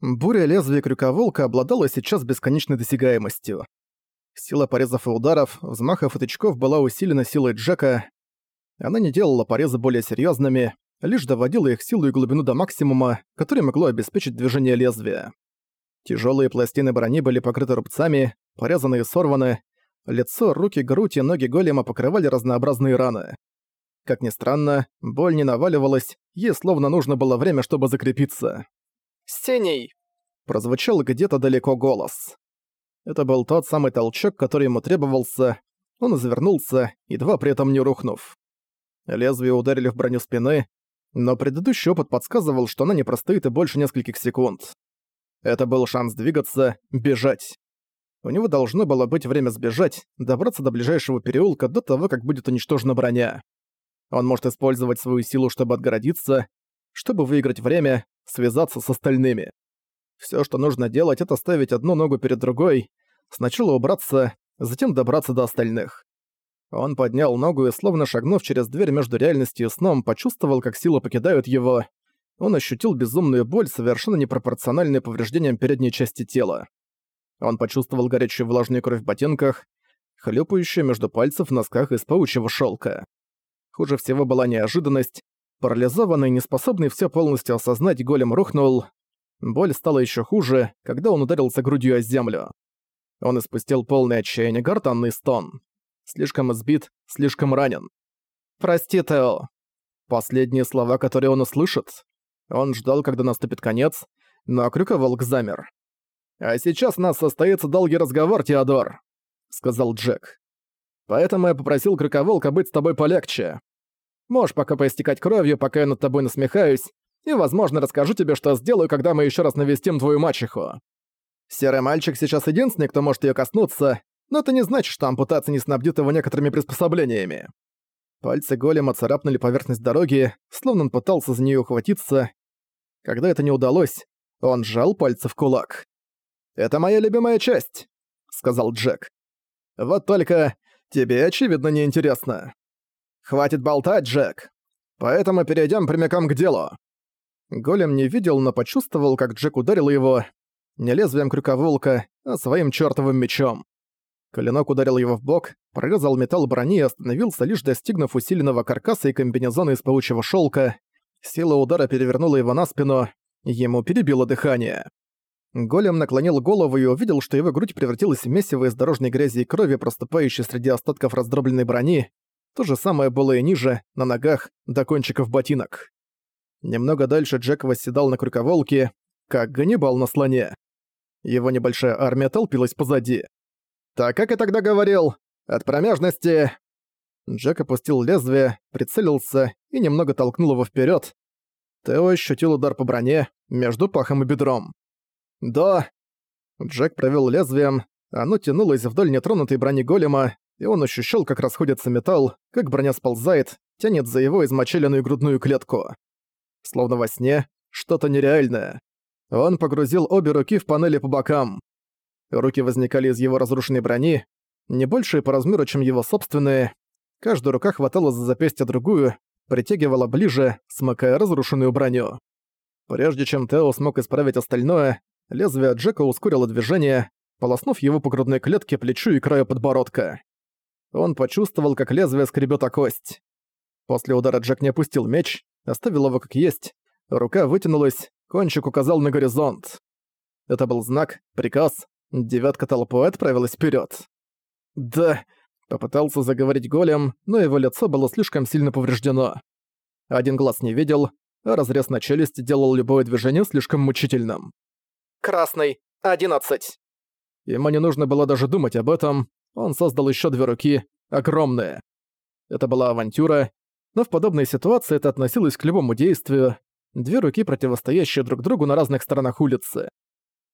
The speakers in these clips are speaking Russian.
Буря лезвия крюковолка обладала сейчас бесконечной досягаемостью. Сила порезов и ударов, взмахов и тычков была усилена силой Джека. Она не делала порезы более серьезными, лишь доводила их силу и глубину до максимума, который могло обеспечить движение лезвия. Тяжелые пластины брони были покрыты рубцами, порезаны и сорваны. Лицо, руки, грудь и ноги голема покрывали разнообразные раны. Как ни странно, боль не наваливалась, ей словно нужно было время, чтобы закрепиться. «Сений!» — прозвучал где-то далеко голос. Это был тот самый толчок, который ему требовался. Он извернулся, едва при этом не рухнув. Лезвие ударили в броню спины, но предыдущий опыт подсказывал, что она не простоит и больше нескольких секунд. Это был шанс двигаться, бежать. У него должно было быть время сбежать, добраться до ближайшего переулка до того, как будет уничтожена броня. Он может использовать свою силу, чтобы отгородиться, чтобы выиграть время, связаться с остальными. Всё, что нужно делать, это ставить одну ногу перед другой, сначала убраться, затем добраться до остальных. Он поднял ногу и, словно шагнув через дверь между реальностью и сном, почувствовал, как силы покидают его. Он ощутил безумную боль, совершенно непропорциональную повреждениям передней части тела. Он почувствовал горячую влажную кровь в ботинках, хлёпающую между пальцев в носках из паучьего шелка. Хуже всего была неожиданность. Парализованный, неспособный все полностью осознать, голем рухнул. Боль стала еще хуже, когда он ударился грудью о землю. Он испустил полное отчаяние гортанный стон. Слишком избит, слишком ранен. «Прости, Тео». Последние слова, которые он услышит. Он ждал, когда наступит конец, но крюковолк замер. «А сейчас у нас состоится долгий разговор, Теодор», — сказал Джек. «Поэтому я попросил крюковолка быть с тобой полегче. Можешь пока поистекать кровью, пока я над тобой насмехаюсь, и, возможно, расскажу тебе, что сделаю, когда мы еще раз навестим твою мачеху. Серый мальчик сейчас единственный, кто может ее коснуться, но это не значит, что ампутация не снабдит его некоторыми приспособлениями. Пальцы голема царапнули поверхность дороги, словно он пытался за нее ухватиться. Когда это не удалось, он сжал пальцы в кулак. «Это моя любимая часть», — сказал Джек. «Вот только тебе, очевидно, неинтересно. Хватит болтать, Джек. Поэтому перейдем прямиком к делу». Голем не видел, но почувствовал, как Джек ударил его не лезвием крюковолка, а своим чертовым мечом. Клинок ударил его в бок, прорезал металл брони и остановился, лишь достигнув усиленного каркаса и комбинезона из паучьего шелка. Сила удара перевернула его на спину, ему перебило дыхание. Голем наклонил голову и увидел, что его грудь превратилась в месиво из дорожной грязи и крови, проступающей среди остатков раздробленной брони. То же самое было и ниже, на ногах, до кончиков ботинок. Немного дальше Джек восседал на крюковолке, как Ганнибал на слоне. Его небольшая армия толпилась позади. «Так как я тогда говорил, от промежности...» Джек опустил лезвие, прицелился и немного толкнул его вперед. Тео ощутил удар по броне между пахом и бедром. «Да...» Джек провел лезвием, оно тянулось вдоль нетронутой брони голема, и он ощущал, как расходится металл, как броня сползает, тянет за его измочаленную грудную клетку. Словно во сне, что-то нереальное. Он погрузил обе руки в панели по бокам. Руки возникали из его разрушенной брони, не большие по размеру, чем его собственные. Каждая рука хватала за запястье другую, притягивала ближе, смыкая разрушенную броню. Прежде чем Тео смог исправить остальное, лезвие Джека ускорило движение, полоснув его по грудной клетке, плечу и краю подбородка. Он почувствовал, как лезвие скребет о кость. После удара Джек не опустил меч, оставил его как есть, рука вытянулась, кончик указал на горизонт. Это был знак, приказ, Девятка толпой отправилась вперед. «Да...» — попытался заговорить голем, но его лицо было слишком сильно повреждено. Один глаз не видел, а разрез на челюсти делал любое движение слишком мучительным. «Красный, одиннадцать!» Ему не нужно было даже думать об этом, он создал еще две руки, огромные. Это была авантюра, но в подобной ситуации это относилось к любому действию, две руки, противостоящие друг другу на разных сторонах улицы.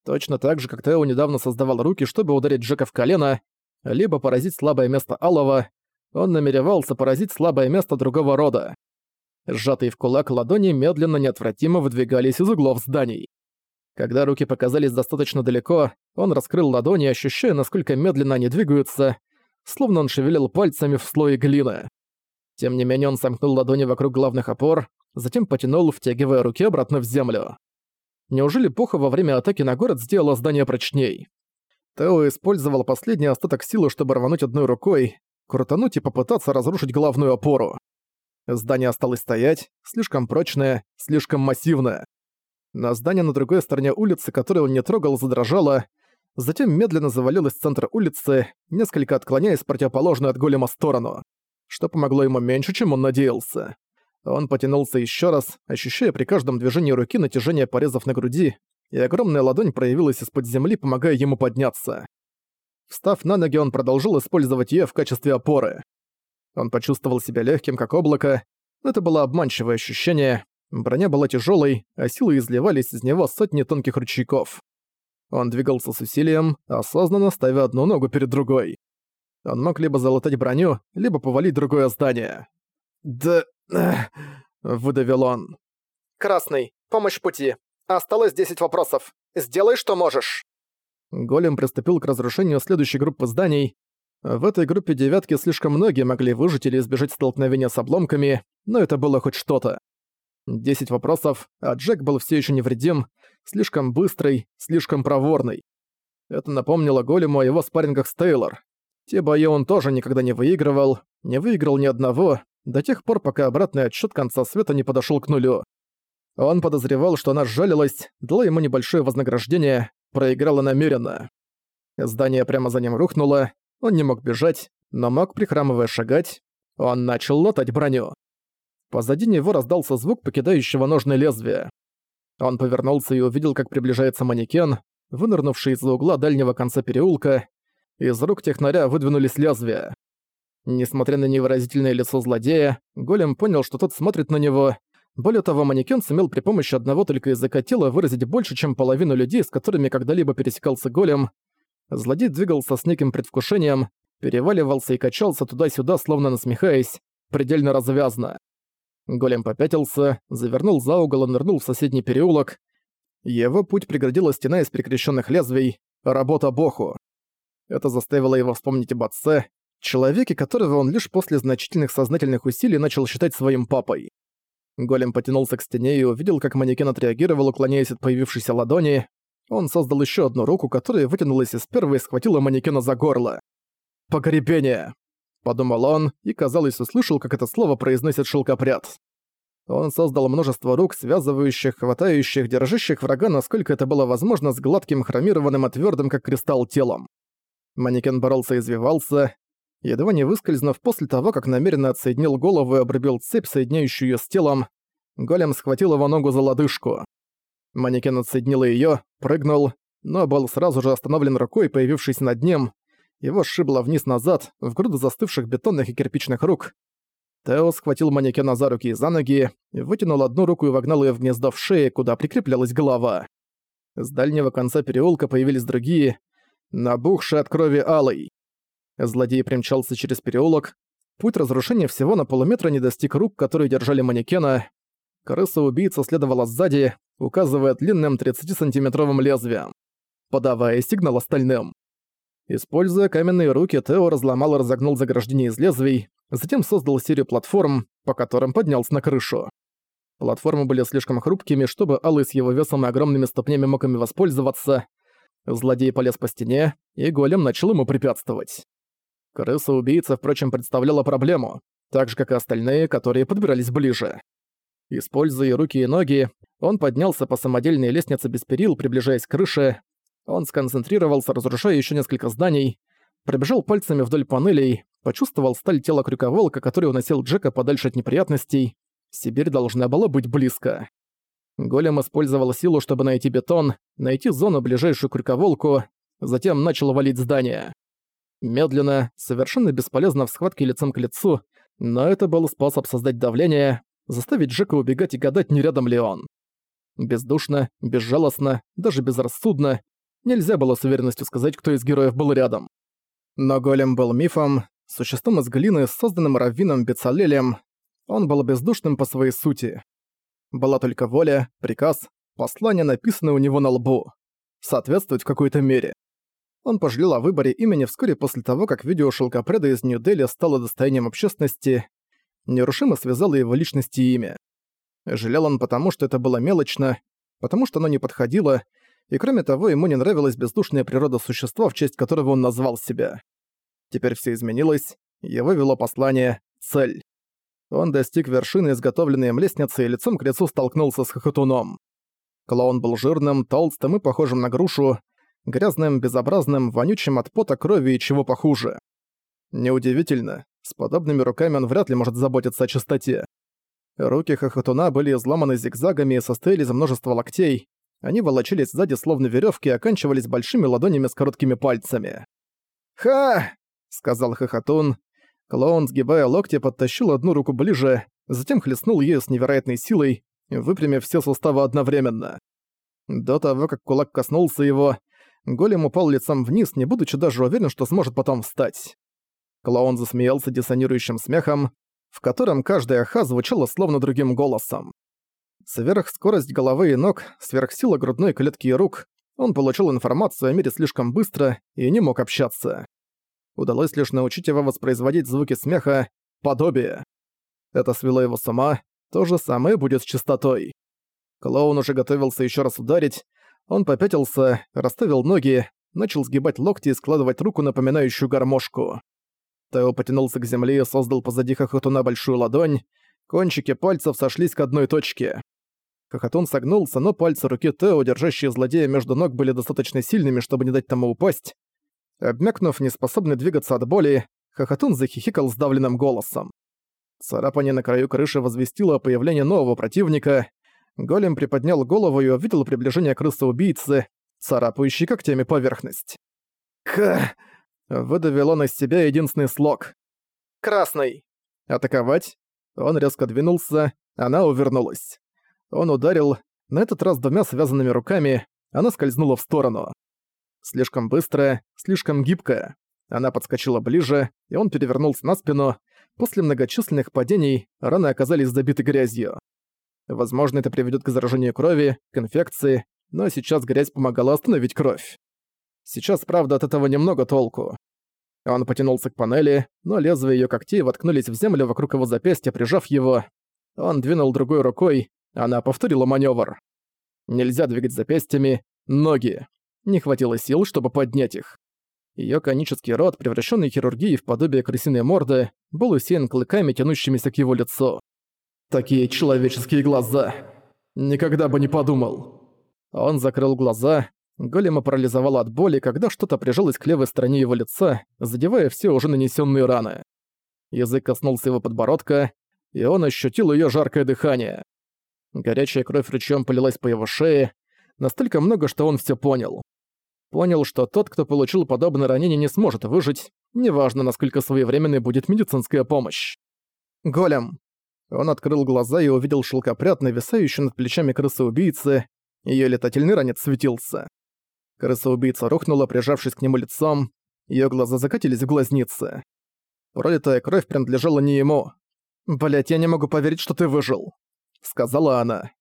Точно так же, как Тео недавно создавал руки, чтобы ударить Джека в колено, либо поразить слабое место Алова, он намеревался поразить слабое место другого рода. Сжатые в кулак ладони медленно неотвратимо выдвигались из углов зданий. Когда руки показались достаточно далеко, он раскрыл ладони, ощущая, насколько медленно они двигаются, словно он шевелил пальцами в слое глины. Тем не менее он сомкнул ладони вокруг главных опор, затем потянул, втягивая руки обратно в землю. Неужели Пуха во время атаки на город сделала здание прочней? Тео использовал последний остаток силы, чтобы рвануть одной рукой, крутануть и попытаться разрушить главную опору. Здание осталось стоять, слишком прочное, слишком массивное. На здание на другой стороне улицы, которое он не трогал, задрожало, затем медленно завалилось в центр улицы, несколько отклоняясь в противоположную от голема сторону, что помогло ему меньше, чем он надеялся. Он потянулся еще раз, ощущая при каждом движении руки натяжение порезов на груди, и огромная ладонь проявилась из-под земли, помогая ему подняться. Встав на ноги, он продолжил использовать её в качестве опоры. Он почувствовал себя легким, как облако. Это было обманчивое ощущение. Броня была тяжелой, а силы изливались из него сотни тонких ручейков. Он двигался с усилием, осознанно ставя одну ногу перед другой. Он мог либо залатать броню, либо повалить другое здание. «Да...» — выдавил он. «Красный, помощь пути. Осталось 10 вопросов. Сделай, что можешь». Голем приступил к разрушению следующей группы зданий. В этой группе девятки слишком многие могли выжить или избежать столкновения с обломками, но это было хоть что-то. Десять вопросов, а Джек был все еще невредим, слишком быстрый, слишком проворный. Это напомнило Голему о его спаррингах с Тейлор. Те бои он тоже никогда не выигрывал, не выиграл ни одного, до тех пор, пока обратный отсчет конца света не подошел к нулю. Он подозревал, что она сжалилась, дала ему небольшое вознаграждение, проиграла намеренно. Здание прямо за ним рухнуло, он не мог бежать, но мог, прихрамывая, шагать. Он начал латать броню. Позади него раздался звук покидающего ножное лезвие. Он повернулся и увидел, как приближается манекен, вынырнувший из-за угла дальнего конца переулка. Из рук технаря выдвинулись лезвия. Несмотря на невыразительное лицо злодея, Голем понял, что тот смотрит на него. Более того, манекен сумел при помощи одного только языка тела выразить больше, чем половину людей, с которыми когда-либо пересекался Голем. Злодей двигался с неким предвкушением, переваливался и качался туда-сюда, словно насмехаясь, предельно развязно. Голем попятился, завернул за угол и нырнул в соседний переулок. Его путь преградила стена из перекрещенных лезвий, работа Боху. Это заставило его вспомнить об отце, человеке, которого он лишь после значительных сознательных усилий начал считать своим папой. Голем потянулся к стене и увидел, как манекен отреагировал, уклоняясь от появившейся ладони. Он создал еще одну руку, которая вытянулась из первой и схватила манекена за горло. «Погребение!» — подумал он, и, казалось, услышал, как это слово произносит шелкопряд. Он создал множество рук, связывающих, хватающих, держащих врага, насколько это было возможно, с гладким, хромированным и твёрдым, как кристалл, телом. Манекен боролся и извивался, едва не выскользнув после того, как намеренно отсоединил голову и обрубил цепь, соединяющую её с телом, голем схватил его ногу за лодыжку. Манекен отсоединил её, прыгнул, но был сразу же остановлен рукой, появившейся над ним. Его сшибло вниз-назад, в груду застывших бетонных и кирпичных рук. Тео схватил манекена за руки и за ноги, вытянул одну руку и вогнал её в гнездо в шее, куда прикреплялась голова. С дальнего конца переулка появились другие, набухшие от крови алый. Злодей примчался через переулок. Путь разрушения всего на полуметра не достиг рук, которые держали манекена. Крыса-убийца следовала сзади, указывая длинным 30-сантиметровым лезвием, подавая сигнал остальным. Используя каменные руки, Тео разломал и разогнул заграждение из лезвий, затем создал серию платформ, по которым поднялся на крышу. Платформы были слишком хрупкими, чтобы Алый с его весом и огромными ступнями мог ими воспользоваться. Злодей полез по стене, и голем начал ему препятствовать. Крыса-убийца, впрочем, представляла проблему, так же, как и остальные, которые подбирались ближе. Используя руки и ноги, он поднялся по самодельной лестнице без перил, приближаясь к крыше. Он сконцентрировался, разрушая еще несколько зданий, пробежал пальцами вдоль панелей, почувствовал сталь тела крюковолка, который уносил Джека подальше от неприятностей. Сибирь должна была быть близко. Голем использовал силу, чтобы найти бетон, найти зону, ближайшую крюковолку, затем начал валить здание. Медленно, совершенно бесполезно в схватке лицом к лицу, но это был способ создать давление, заставить Джека убегать и гадать, не рядом ли он. Бездушно, безжалостно, даже безрассудно. Нельзя было с уверенностью сказать, кто из героев был рядом. Но голем был мифом, существом из глины, созданным раввином Бецалелем. Он был бездушным по своей сути. Была только воля, приказ, послание, написанное у него на лбу. Соответствовать в какой-то мере. Он пожалел о выборе имени вскоре после того, как видео шелкопреда из Нью-Дели стало достоянием общественности, нерушимо связало его личность и имя. Жалел он потому, что это было мелочно, потому что оно не подходило, и кроме того, ему не нравилась бездушная природа существа, в честь которого он назвал себя. Теперь все изменилось, его вело послание «Цель». Он достиг вершины изготовленной им лестницы и лицом к лицу столкнулся с хохотуном. Клоун был жирным, толстым и похожим на грушу, грязным, безобразным, вонючим от пота, крови и чего похуже. Неудивительно, с подобными руками он вряд ли может заботиться о чистоте. Руки хохотуна были изломаны зигзагами и состояли из множества локтей, они волочились сзади словно веревки и оканчивались большими ладонями с короткими пальцами. «Ха!» — сказал хохотун. Клоун, сгибая локти, подтащил одну руку ближе, затем хлестнул ею с невероятной силой, выпрямив все суставы одновременно. До того, как кулак коснулся его, голем упал лицом вниз, не будучи даже уверен, что сможет потом встать. Клоун засмеялся диссонирующим смехом, в котором каждая ха звучала словно другим голосом. Сверхскорость головы и ног, сверхсила грудной клетки и рук, он получил информацию о мире слишком быстро и не мог общаться. Удалось лишь научить его воспроизводить звуки смеха, подобие. Это свело его с ума, то же самое будет с частотой. Клоун уже готовился еще раз ударить, он попятился, расставил ноги, начал сгибать локти и складывать руку, напоминающую гармошку. Тео потянулся к земле и создал позади Хохотуна большую ладонь, кончики пальцев сошлись к одной точке. Хохотун согнулся, но пальцы руки Тео, держащие злодея между ног, были достаточно сильными, чтобы не дать тому упасть. Обмякнув, неспособный двигаться от боли, Хохотун захихикал сдавленным голосом. Царапание на краю крыши возвестило о появлении нового противника. Голем приподнял голову и увидел приближение крысы-убийцы, царапающей когтями поверхность. «К...» — выдавил он из себя единственный слог. «Красный!» «Атаковать?» Он резко двинулся, она увернулась. Он ударил, на этот раз двумя связанными руками, она скользнула в сторону. Слишком быстрая, слишком гибкая. Она подскочила ближе, и он перевернулся на спину. После многочисленных падений раны оказались забиты грязью. Возможно, это приведет к заражению крови, к инфекции, но сейчас грязь помогала остановить кровь. Сейчас, правда, от этого немного толку. Он потянулся к панели, но лезвия ее когтей воткнулись в землю вокруг его запястья, прижав его. Он двинул другой рукой, она повторила маневр. Нельзя двигать запястьями, ноги. Не хватило сил, чтобы поднять их. Ее конический рот, превращенный хирургией в подобие крысиной морды, был усеян клыками, тянущимися к его лицу. Такие человеческие глаза. Никогда бы не подумал. Он закрыл глаза. Голема парализовало от боли, когда что-то прижалось к левой стороне его лица, задевая все уже нанесенные раны. Язык коснулся его подбородка, и он ощутил ее жаркое дыхание. Горячая кровь ручьем полилась по его шее, настолько много, что он все понял. Понял, что тот, кто получил подобное ранение, не сможет выжить, неважно, насколько своевременной будет медицинская помощь. «Голем!» Он открыл глаза и увидел шелкопряд, нависающий над плечами крысы-убийцы, ее летательный ранец светился. Крыса-убийца рухнула, прижавшись к нему лицом, ее глаза закатились в глазницы. Пролитая кровь принадлежала не ему. «Блядь, я не могу поверить, что ты выжил!» — сказала она.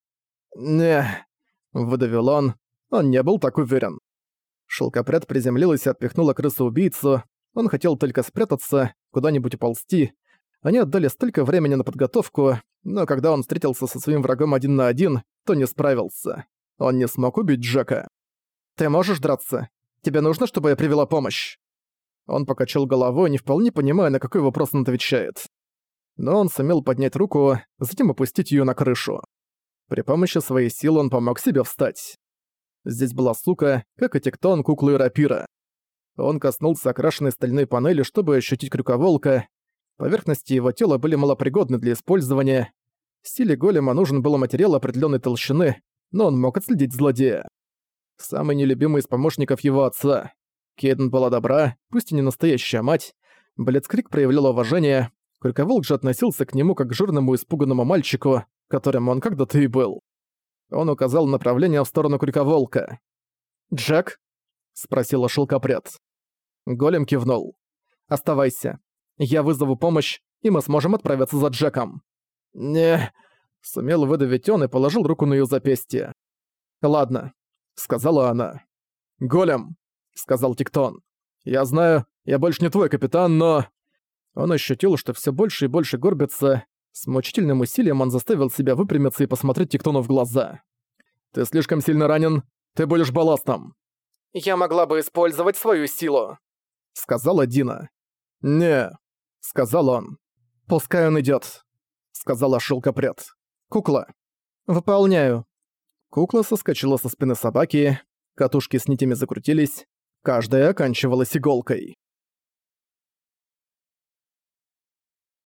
«Не...» — выдавил он. Он не был так уверен. Шелкопряд приземлилась и отпихнула крысу-убийцу. Он хотел только спрятаться, куда-нибудь уползти. Они отдали столько времени на подготовку, но когда он встретился со своим врагом один на один, то не справился. Он не смог убить Джека. «Ты можешь драться? Тебе нужно, чтобы я привела помощь?» Он покачал головой, не вполне понимая, на какой вопрос он отвечает но он сумел поднять руку, затем опустить ее на крышу. При помощи своей силы он помог себе встать. Здесь была сука, как и тектон куклы рапира. Он коснулся окрашенной стальной панели, чтобы ощутить крюковолка. Поверхности его тела были малопригодны для использования. Силе голема нужен был материал определенной толщины, но он мог отследить злодея. Самый нелюбимый из помощников его отца. Кейден была добра, пусть и не настоящая мать. Блицкрик проявлял уважение, Крюковолк же относился к нему как к жирному испуганному мальчику, которым он когда-то и был. Он указал направление в сторону Крюковолка. «Джек?» — спросила шелкопряд. Голем кивнул. «Оставайся. Я вызову помощь, и мы сможем отправиться за Джеком». «Не...» — сумел выдавить он и положил руку на её запястье. «Ладно», — сказала она. «Голем», — сказал Тиктон. «Я знаю, я больше не твой капитан, но...» Он ощутил, что все больше и больше горбится. С мучительным усилием он заставил себя выпрямиться и посмотреть Тектону в глаза. Ты слишком сильно ранен. Ты будешь балластом. Я могла бы использовать свою силу. Сказала Дина. Не, сказал он. Пускай он идет, сказала шелкопряд. Кукла. Выполняю. Кукла соскочила со спины собаки, катушки с нитями закрутились, каждая оканчивалась иголкой.